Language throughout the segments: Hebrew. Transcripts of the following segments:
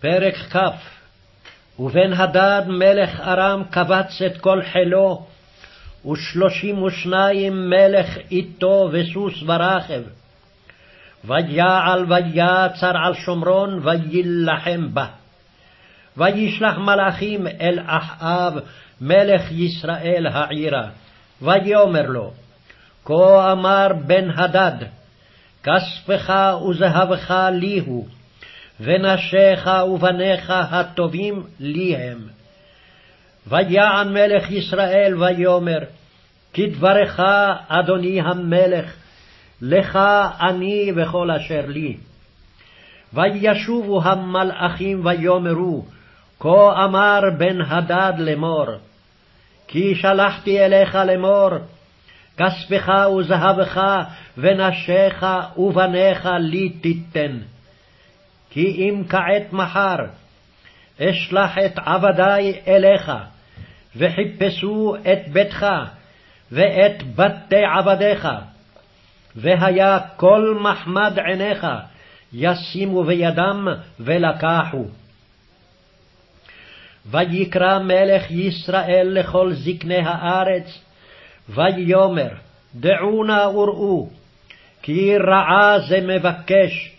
פרק כ. ובן הדד מלך ארם קבץ את כל חילו, ושלושים ושניים מלך איתו וסוס ורכב. ויעל ויצר על שומרון ויילחם בה. וישלח מלאכים אל אחאב מלך ישראל העירה, ויאמר לו, כה אמר בן הדד, כספך וזהבך לי הוא, ונשיך ובניך הטובים לי הם. ויען מלך ישראל ויאמר, כדברך, אדוני המלך, לך אני וכל אשר לי. וישובו המלאכים ויאמרו, כה אמר בן הדד לאמור, כי שלחתי אליך לאמור, כספך וזהבך ונשיך ובניך לי תיתן. כי אם כעת מחר אשלח את עבדי אליך, וחיפשו את ביתך ואת בתי עבדיך, והיה כל מחמד עיניך ישימו בידם ולקחו. ויקרא מלך ישראל לכל זקני הארץ, ויאמר, דעו נא וראו, כי רעה זה מבקש,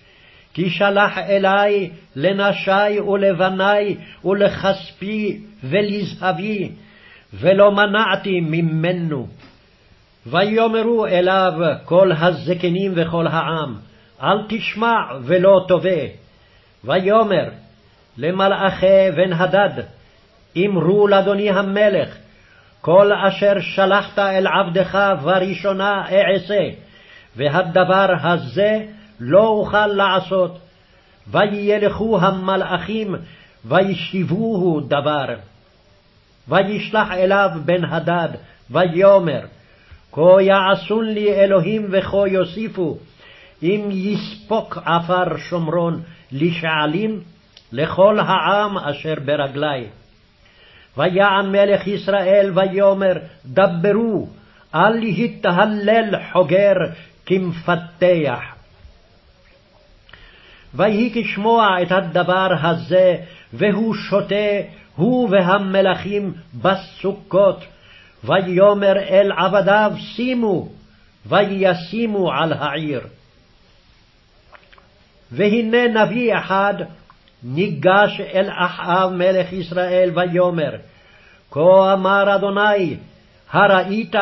כי שלח אלי לנשי ולבני ולכספי ולזהבי, ולא מנעתי ממנו. ויאמרו אליו כל הזקנים וכל העם, אל תשמע ולא תובע. ויאמר למלאכי בן הדד, אמרו לאדוני המלך, כל אשר שלחת אל עבדך בראשונה אעשה, והדבר הזה לא אוכל לעשות. וילכו המלאכים וישיבוהו דבר. וישלח אליו בן הדד, ויאמר, כה יעשון לי אלוהים וכה יוסיפו, אם יספוק עפר שומרון לשעלים לכל העם אשר ברגלי. ויען מלך ישראל ויאמר, דברו, אל יתהלל חוגר כמפתח. ויהי כשמוע את הדבר הזה, והוא שותה, הוא והמלכים בסוכות, ויאמר אל עבדיו שימו, וישימו על העיר. והנה נביא אחד ניגש אל אחאב מלך ישראל ויאמר, כה אמר אדוני, הראית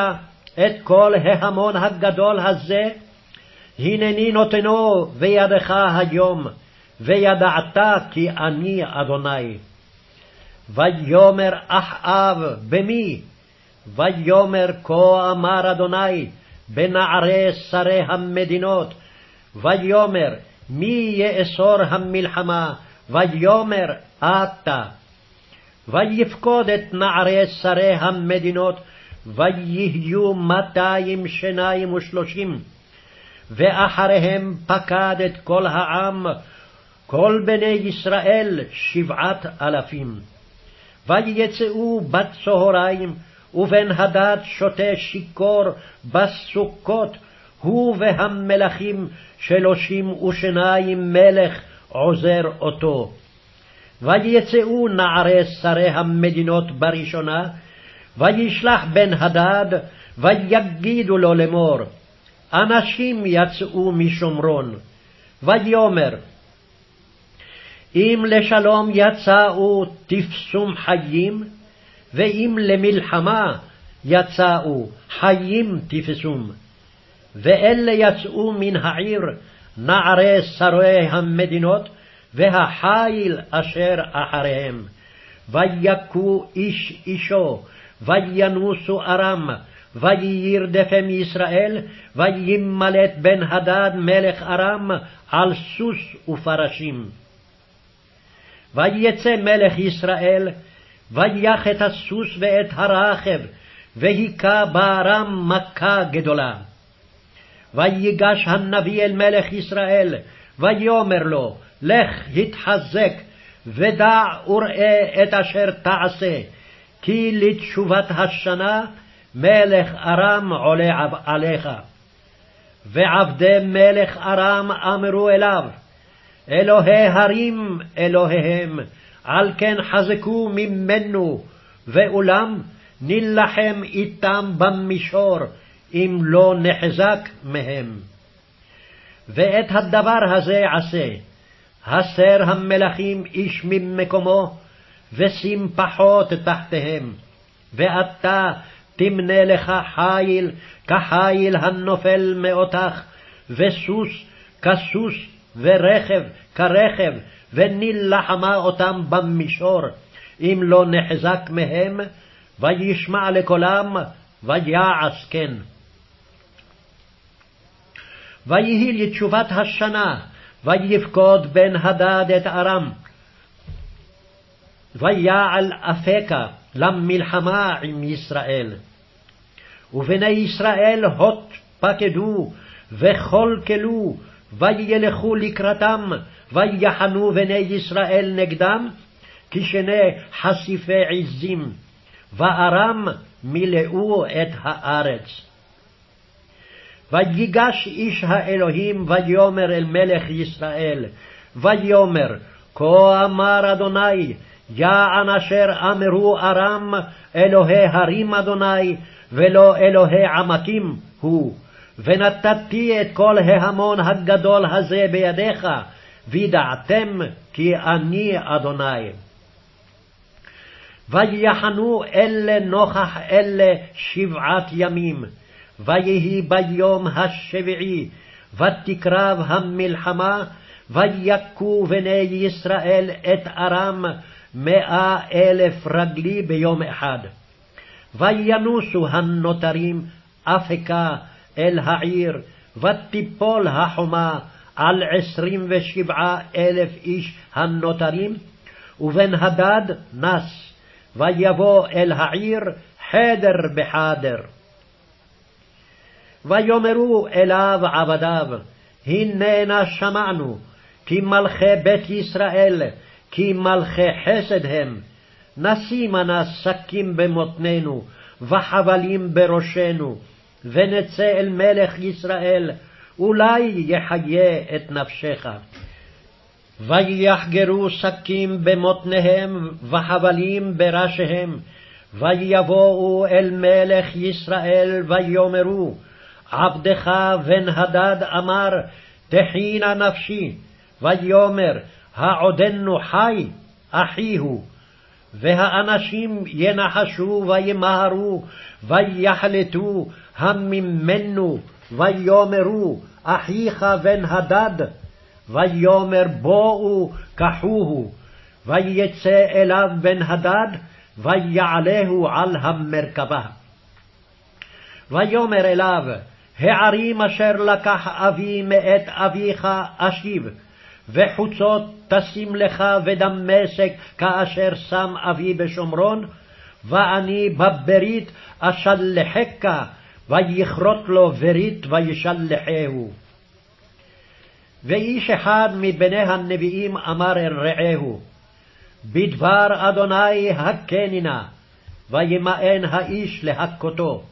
את כל ההמון הגדול הזה? הנני נותנו בידך היום, וידעת כי אני אדוני. ויאמר אחאב במי? ויאמר כה אמר אדוני בנערי שרי המדינות, ויאמר מי יאסור המלחמה, ויאמר אתה. ויפקוד את נערי שרי המדינות, ויהיו מאתיים שניים ושלושים. ואחריהם פקד את כל העם, כל בני ישראל שבעת אלפים. ויצאו בצהריים, ובן הדד שותה שיכור בסוכות, הוא והמלכים שלושים ושניים מלך עוזר אותו. ויצאו נערי שרי המדינות בראשונה, וישלח בן הדד, ויגידו לו לאמור, אנשים יצאו משומרון, ויאמר, אם לשלום יצאו תפסום חיים, ואם למלחמה יצאו חיים תפסום. ואלה יצאו מן העיר נערי שרי המדינות, והחיל אשר אחריהם. ויכו איש אישו, וינוסו ארם, וירדפם ישראל, וימלט בן הדד מלך ארם על סוס ופרשים. ויצא מלך ישראל, ויח את הסוס ואת הרכב, והיכה בארם מכה גדולה. ויגש הנביא אל מלך ישראל, ויאמר לו, לך התחזק, ודע וראה את אשר תעשה, כי לתשובת השנה מלך ארם עולה עליך. ועבדי מלך ארם אמרו אליו, אלוהי הרים אלוהיהם, על כן חזקו ממנו, ואולם נילחם איתם במישור, אם לא נחזק מהם. ואת הדבר הזה עשה, הסר המלכים איש ממקומו, ושים פחות תחתיהם, ואתה תמנה לך חיל כחיל הנופל מאותך, וסוס כסוס, ורכב כרכב, ונלחמה אותם במישור, אם לא נחזק מהם, וישמע לקולם, ויעש כן. ויהי לתשובת השנה, ויפקוד בן הדד את ארם. ויעל אפקה למלחמה עם ישראל. ובני ישראל הוט פקדו, וכלכלו, וילכו לקראתם, ויחנו בני ישראל נגדם, כשני חשיפי עזים, וארם מילאו את הארץ. ויגש איש האלוהים ויאמר אל מלך ישראל, ויאמר, כה אמר אדוני, יען אשר אמרו ארם, אלוהי הרים אדוני, ולא אלוהי עמקים הוא. ונתתי את כל ההמון הגדול הזה בידיך, וידעתם כי אני אדוני. ויחנו אלה נוכח אלה שבעת ימים, ויהי ביום השביעי, ותקרב המלחמה, ויכו בני ישראל את ארם מאה אלף רגלי ביום אחד. וינוסו הנותרים אפקה אל העיר, ותיפול החומה על עשרים ושבעה אלף איש הנותרים, ובן הדד נס, ויבוא אל העיר חדר בחדר. ויאמרו אליו עבדיו, הננה שמענו, כי מלכי בית ישראל, כי מלכי חסד הם, נשימה נא שקים במותנינו, וחבלים בראשנו, ונצא אל מלך ישראל, אולי יחיה את נפשך. ויחגרו שקים במותניהם, וחבלים בראשיהם, ויבואו אל מלך ישראל, ויאמרו, עבדך בן הדד אמר, תחינה נפשי, ויאמר, העודנו חי, אחי הוא. והאנשים ינחשו וימהרו, ויחלטו הממנו, ויאמרו, אחיך בן הדד, ויאמר בואו קחוהו, ויצא אליו בן הדד, ויעלהו על המרכבה. ויאמר אליו, הערים אשר לקח אבי מאת אביך אשיב, וחוצות תשים לך ודמשק כאשר שם אבי בשומרון, ואני בברית אשלחך, ויכרות לו ברית וישלחהו. ואיש אחד מבני הנביאים אמר אל רעהו, בדבר אדוני הכני נא, וימאן האיש להכותו.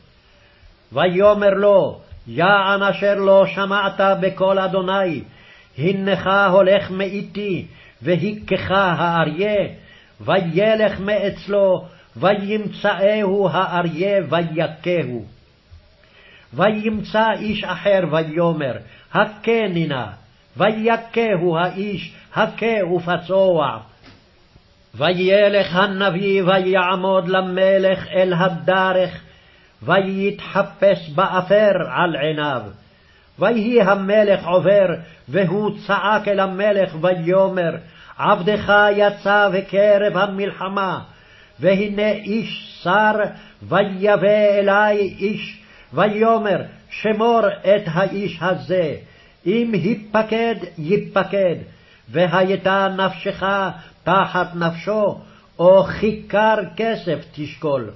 ויאמר לו, יען אשר לא שמעת בקול אדוני, הנך הולך מאיתי, והיכך האריה, וילך מאצלו, וימצאהו האריה ויכהו. וימצא איש אחר ויאמר, הכני נא, ויכהו האיש, הכה ופצוע. וילך הנביא ויעמוד למלך אל הדרך, ויתחפש באפר על עיניו. ויהי המלך עובר, והוא צעק אל המלך ויאמר, עבדך יצא בקרב המלחמה, והנה איש סר, ויבא אלי איש, ויאמר, שמור את האיש הזה, אם היפקד, ייפקד, והייתה נפשך תחת נפשו, או כיכר כסף תשקול.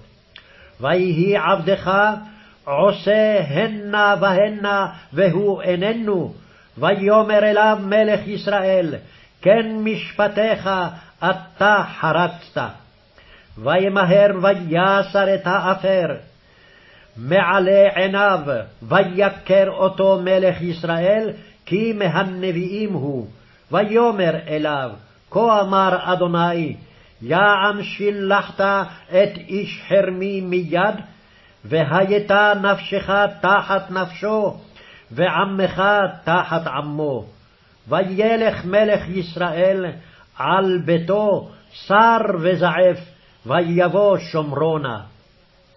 ויהי עבדך עושה הנה והנה, והוא איננו, ויאמר אליו מלך ישראל, כן משפטיך אתה חרצת. וימהר ויסר את האפר, מעלה עיניו, ויכר אותו מלך ישראל, כי מהנביאים הוא, ויאמר אליו, כה אמר אדוני, יען שילחת את איש חרמי מיד, והייתה נפשך תחת נפשו, ועמך תחת עמו. וילך מלך ישראל על ביתו שר וזעף, ויבוא שומרונה.